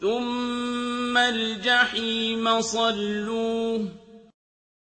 ثُمَّ الْجَحِيمَ صَلُّوهُ